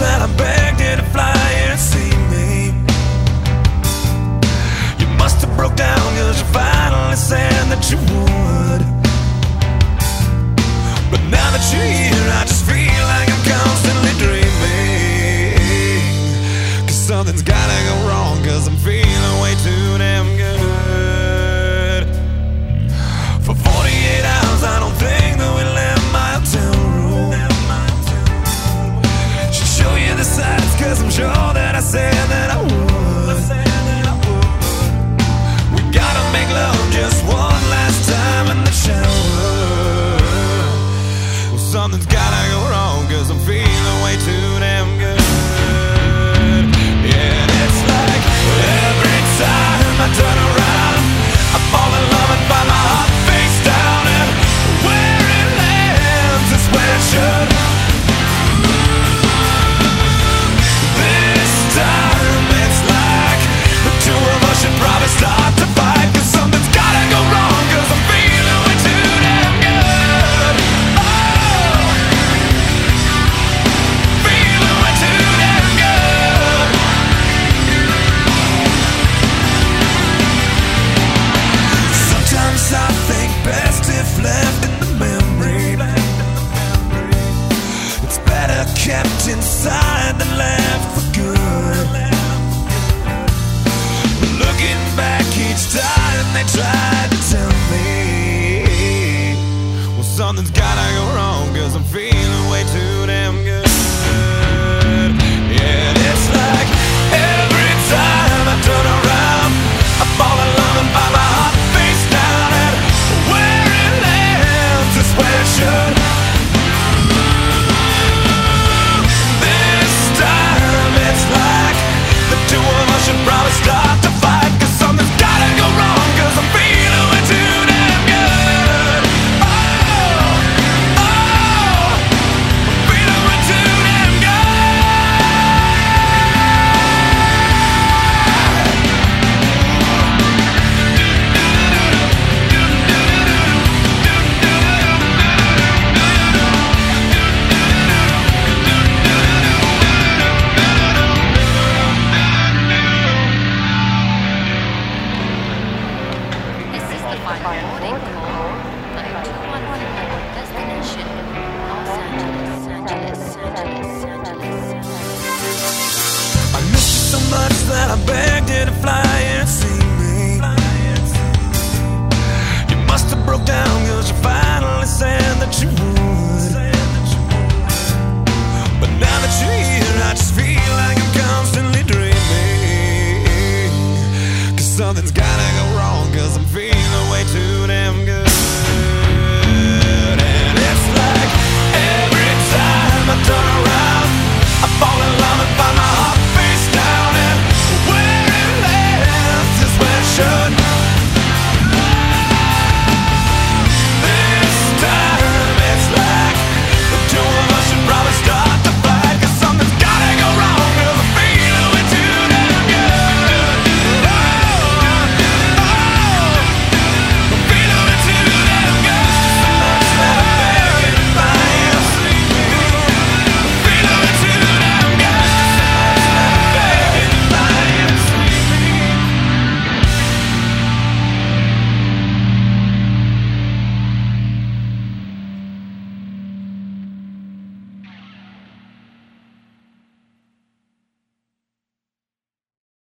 that I begged you to fly and see me. You must have broke down cause you finally said that you would. Left in the memory. It's better kept inside than left for good. Looking back each time they tried to tell me, well, something's gotta go wrong, cause I'm feeling way too damn good. Boarding call. Flight 214, destination Los Angeles, Angeles, Angeles, Angeles, Angeles. I missed you so much that I begged you to fly and see me. You must have broke you finally said that you would. But now that you're here, I just feel like I'm constantly dreaming. Cause something's gotta